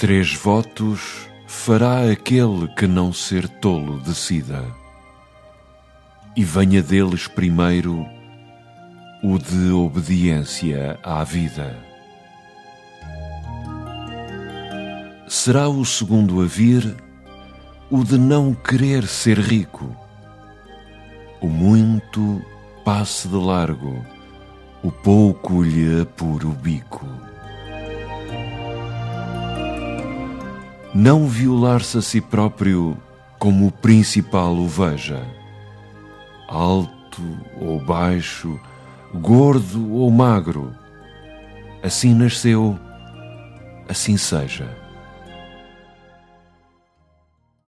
Três votos fará aquele que não ser tolo decida, e venha deles primeiro o de obediência à vida. Será o segundo a vir o de não querer ser rico. O muito passe de largo, o pouco lhe apura o bico. Não violar-se a si próprio como o principal o veja, alto ou baixo, gordo ou magro, assim nasceu, assim seja.